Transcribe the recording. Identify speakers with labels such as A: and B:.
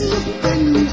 A: It's.